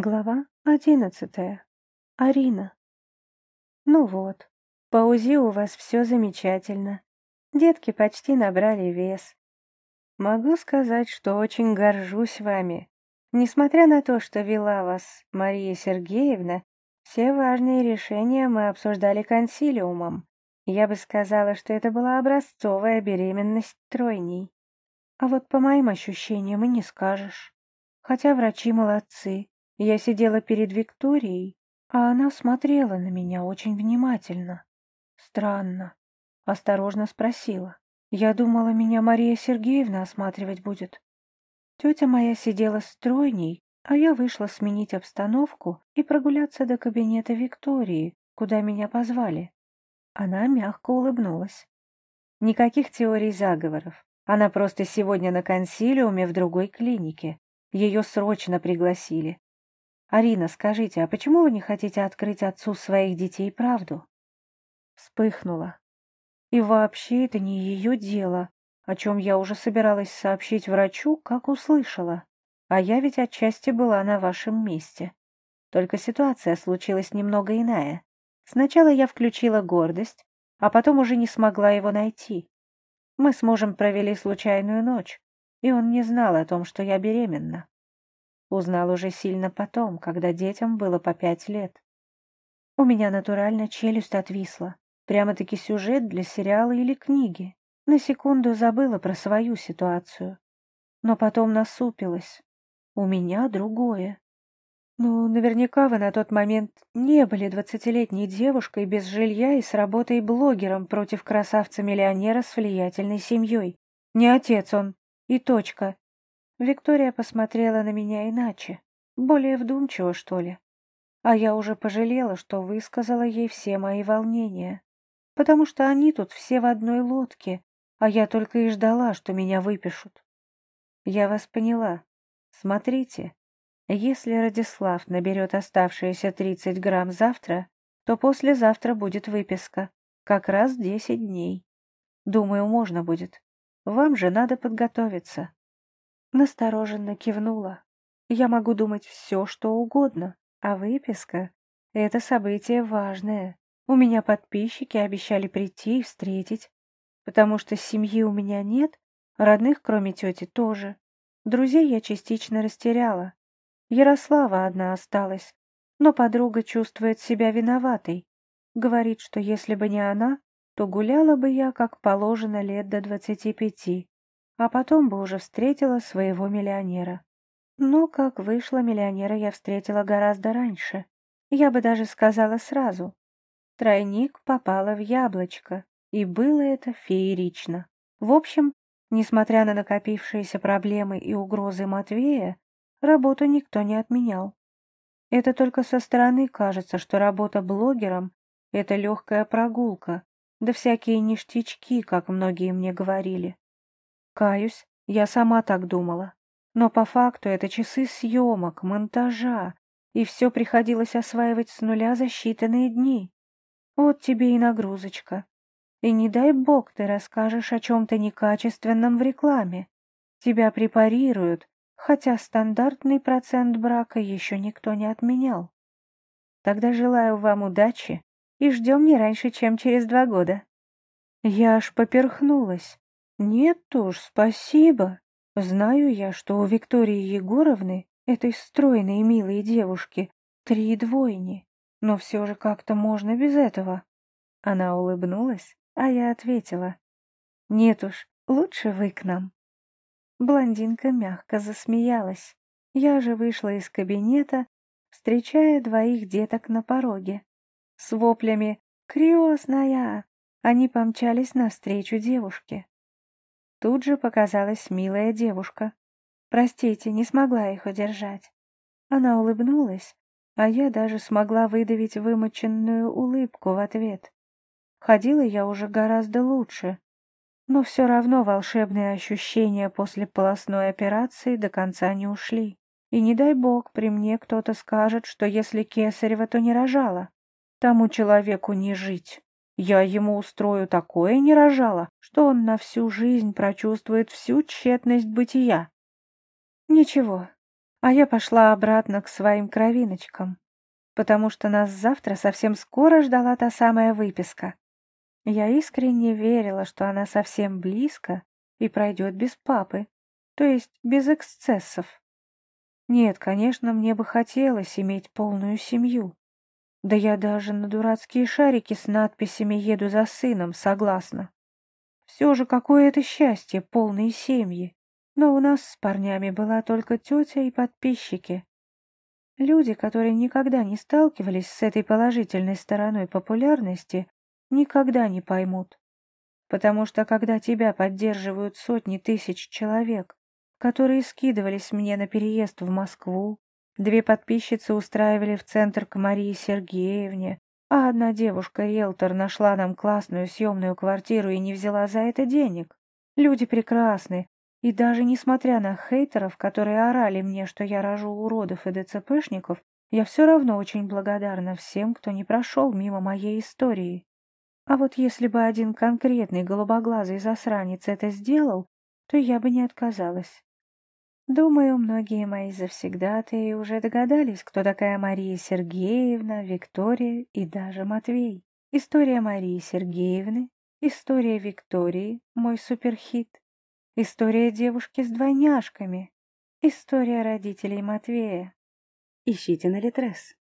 Глава одиннадцатая. Арина. Ну вот, по УЗИ у вас все замечательно. Детки почти набрали вес. Могу сказать, что очень горжусь вами. Несмотря на то, что вела вас Мария Сергеевна, все важные решения мы обсуждали консилиумом. Я бы сказала, что это была образцовая беременность тройней. А вот по моим ощущениям и не скажешь. Хотя врачи молодцы, я сидела перед Викторией, а она смотрела на меня очень внимательно. Странно. Осторожно спросила. Я думала, меня Мария Сергеевна осматривать будет. Тетя моя сидела стройней, а я вышла сменить обстановку и прогуляться до кабинета Виктории, куда меня позвали. Она мягко улыбнулась. Никаких теорий заговоров. Она просто сегодня на консилиуме в другой клинике. Ее срочно пригласили. «Арина, скажите, а почему вы не хотите открыть отцу своих детей правду?» Вспыхнула. И вообще это не ее дело, о чем я уже собиралась сообщить врачу, как услышала. А я ведь отчасти была на вашем месте. Только ситуация случилась немного иная. Сначала я включила гордость, а потом уже не смогла его найти. Мы с мужем провели случайную ночь, и он не знал о том, что я беременна. Узнал уже сильно потом, когда детям было по пять лет. У меня натурально челюсть отвисла. Прямо-таки сюжет для сериала или книги. На секунду забыла про свою ситуацию. Но потом насупилась. У меня другое. Ну, наверняка вы на тот момент не были двадцатилетней девушкой без жилья и с работой блогером против красавца-миллионера с влиятельной семьей. Не отец он. И точка. Виктория посмотрела на меня иначе, более вдумчиво, что ли. А я уже пожалела, что высказала ей все мои волнения, потому что они тут все в одной лодке, а я только и ждала, что меня выпишут. Я вас поняла. Смотрите, если Радислав наберет оставшиеся 30 грамм завтра, то послезавтра будет выписка, как раз 10 дней. Думаю, можно будет. Вам же надо подготовиться. Настороженно кивнула. Я могу думать все, что угодно, а выписка — это событие важное. У меня подписчики обещали прийти и встретить, потому что семьи у меня нет, родных, кроме тети, тоже. Друзей я частично растеряла. Ярослава одна осталась, но подруга чувствует себя виноватой. Говорит, что если бы не она, то гуляла бы я, как положено, лет до двадцати пяти а потом бы уже встретила своего миллионера. Но, как вышло, миллионера я встретила гораздо раньше. Я бы даже сказала сразу. Тройник попала в яблочко, и было это феерично. В общем, несмотря на накопившиеся проблемы и угрозы Матвея, работу никто не отменял. Это только со стороны кажется, что работа блогером — это легкая прогулка, да всякие ништячки, как многие мне говорили. Каюсь, я сама так думала. Но по факту это часы съемок, монтажа, и все приходилось осваивать с нуля за считанные дни. Вот тебе и нагрузочка. И не дай бог ты расскажешь о чем-то некачественном в рекламе. Тебя препарируют, хотя стандартный процент брака еще никто не отменял. Тогда желаю вам удачи и ждем не раньше, чем через два года. Я аж поперхнулась. «Нет уж, спасибо. Знаю я, что у Виктории Егоровны, этой стройной и милой девушки, три двойни, но все же как-то можно без этого». Она улыбнулась, а я ответила. «Нет уж, лучше вы к нам». Блондинка мягко засмеялась. Я же вышла из кабинета, встречая двоих деток на пороге. С воплями «Крестная!» они помчались навстречу девушке. Тут же показалась милая девушка. Простите, не смогла их удержать. Она улыбнулась, а я даже смогла выдавить вымоченную улыбку в ответ. Ходила я уже гораздо лучше, но все равно волшебные ощущения после полостной операции до конца не ушли. И не дай бог, при мне кто-то скажет, что если кесарева, то не рожала. Тому человеку не жить. Я ему устрою такое не рожала, что он на всю жизнь прочувствует всю тщетность бытия. Ничего, А я пошла обратно к своим кровиночкам, потому что нас завтра совсем скоро ждала та самая выписка. Я искренне верила, что она совсем близко и пройдет без папы, то есть без эксцессов. Нет, конечно, мне бы хотелось иметь полную семью. Да я даже на дурацкие шарики с надписями «Еду за сыном» согласна. Все же какое это счастье, полные семьи. Но у нас с парнями была только тетя и подписчики. Люди, которые никогда не сталкивались с этой положительной стороной популярности, никогда не поймут. Потому что когда тебя поддерживают сотни тысяч человек, которые скидывались мне на переезд в Москву. Две подписчицы устраивали в центр к Марии Сергеевне, а одна девушка-риэлтор нашла нам классную съемную квартиру и не взяла за это денег. Люди прекрасны, и даже несмотря на хейтеров, которые орали мне, что я рожу уродов и ДЦПшников, я все равно очень благодарна всем, кто не прошел мимо моей истории. А вот если бы один конкретный голубоглазый засранец это сделал, то я бы не отказалась. Думаю, многие мои завсегдатые уже догадались, кто такая Мария Сергеевна, Виктория и даже Матвей. История Марии Сергеевны, история Виктории, мой суперхит, история девушки с двойняшками, история родителей Матвея. Ищите на Литрес.